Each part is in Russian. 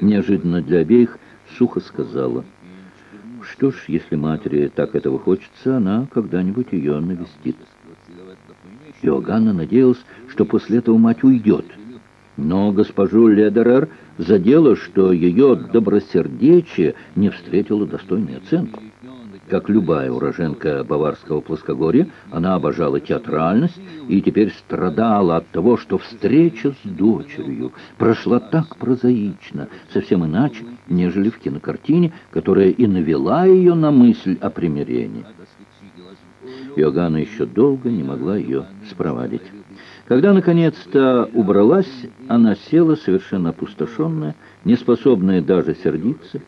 Неожиданно для обеих сухо сказала. Что ж, если матери так этого хочется, она когда-нибудь ее навестит. Иоганна надеялась, что после этого мать уйдет. Но госпожу Ледерер задело, что ее добросердечие не встретило достойной оценки. Как любая уроженка баварского плоскогорья, она обожала театральность и теперь страдала от того, что встреча с дочерью прошла так прозаично, совсем иначе, нежели в кинокартине, которая и навела ее на мысль о примирении. Иоганна еще долго не могла ее спровадить. Когда наконец-то убралась, она села совершенно опустошенная, неспособная даже сердиться,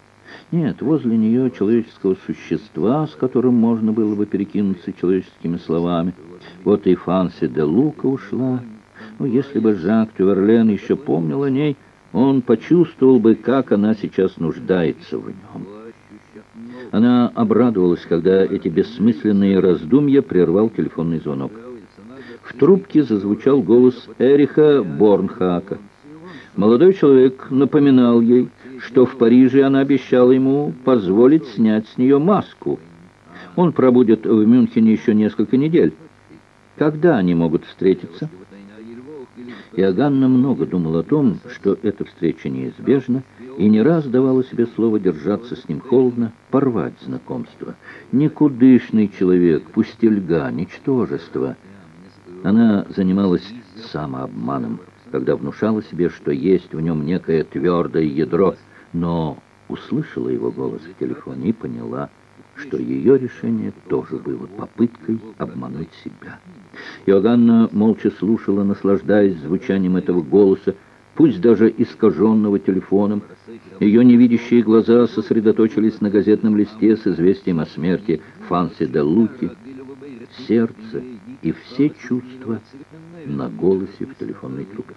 нет, возле нее человеческого существа, с которым можно было бы перекинуться человеческими словами. Вот и Фанси де Лука ушла. Ну, если бы Жак Тюверлен еще помнил о ней, он почувствовал бы, как она сейчас нуждается в нем. Она обрадовалась, когда эти бессмысленные раздумья прервал телефонный звонок. В трубке зазвучал голос Эриха Борнхака. Молодой человек напоминал ей, что в Париже она обещала ему позволить снять с нее маску. Он пробудет в Мюнхене еще несколько недель. Когда они могут встретиться? Иоганна много думал о том, что эта встреча неизбежна, и не раз давала себе слово держаться с ним холодно, порвать знакомство. Никудышный человек, пустельга, ничтожество. Она занималась самообманом, когда внушала себе, что есть в нем некое твердое ядро – но услышала его голос в телефоне и поняла, что ее решение тоже было попыткой обмануть себя. Иоганна молча слушала, наслаждаясь звучанием этого голоса, пусть даже искаженного телефоном. Ее невидящие глаза сосредоточились на газетном листе с известием о смерти Фанси де Луки. Сердце и все чувства на голосе в телефонной трубке.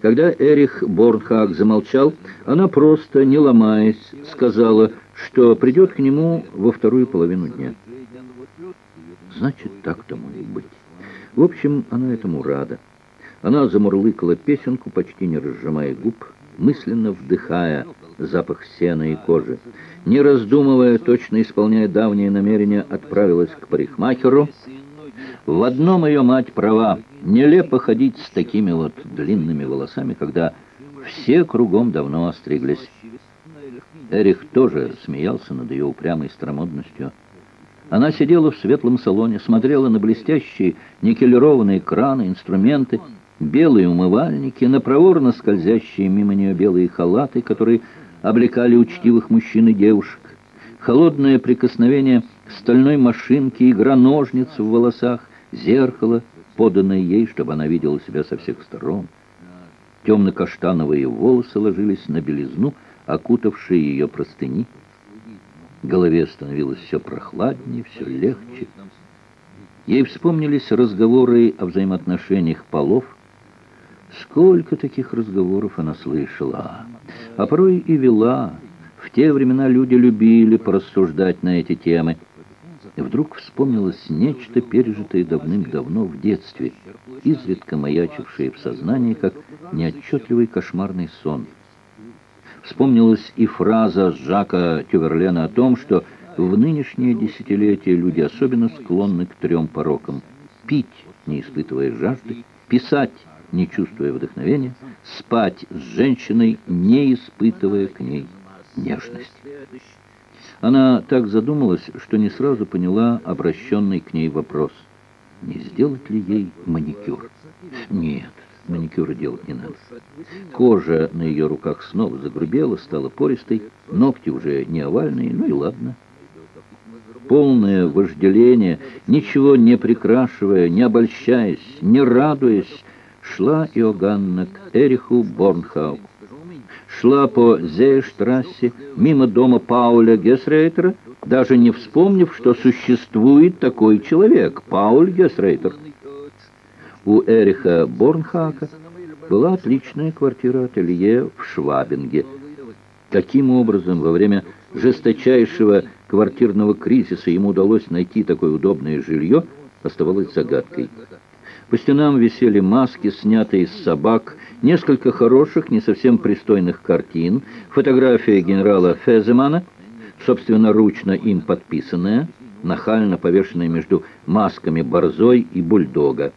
Когда Эрих Борнхак замолчал, она просто, не ломаясь, сказала, что придет к нему во вторую половину дня. Значит, так тому и быть. В общем, она этому рада. Она замурлыкала песенку, почти не разжимая губ, мысленно вдыхая запах сена и кожи. Не раздумывая, точно исполняя давние намерения, отправилась к парикмахеру, в одном ее мать права. Нелепо ходить с такими вот длинными волосами, когда все кругом давно остриглись. Эрих тоже смеялся над ее упрямой старомодностью. Она сидела в светлом салоне, смотрела на блестящие никелированные краны, инструменты, белые умывальники, на проворно скользящие мимо нее белые халаты, которые облекали учтивых мужчин и девушек. Холодное прикосновение стальной машинки, игра ножниц в волосах, зеркало, поданное ей, чтобы она видела себя со всех сторон. Темно-каштановые волосы ложились на белизну, окутавшие ее простыни. Голове становилось все прохладнее, все легче. Ей вспомнились разговоры о взаимоотношениях полов. Сколько таких разговоров она слышала, а порой и вела. В те времена люди любили порассуждать на эти темы. И вдруг вспомнилось нечто, пережитое давным-давно в детстве, изредка маячившее в сознании, как неотчетливый кошмарный сон. Вспомнилась и фраза Жака Тюверлена о том, что в нынешнее десятилетие люди особенно склонны к трем порокам. Пить, не испытывая жажды, писать, не чувствуя вдохновения, спать с женщиной, не испытывая к ней нежности. Она так задумалась, что не сразу поняла обращенный к ней вопрос. Не сделать ли ей маникюр? Нет, маникюра делать не надо. Кожа на ее руках снова загрубела, стала пористой, ногти уже не овальные, ну и ладно. Полное вожделение, ничего не прикрашивая, не обольщаясь, не радуясь, шла Иоганна к Эриху Борнхау шла по Зейштрассе мимо дома Пауля Гесрейтера, даже не вспомнив, что существует такой человек, Пауль Гесрейтер. У Эриха Борнхака была отличная квартира-ателье в Швабинге. Каким образом во время жесточайшего квартирного кризиса ему удалось найти такое удобное жилье, оставалось загадкой. По стенам висели маски, снятые из собак, несколько хороших, не совсем пристойных картин, фотография генерала Феземана, собственноручно им подписанная, нахально повешенная между масками борзой и бульдога.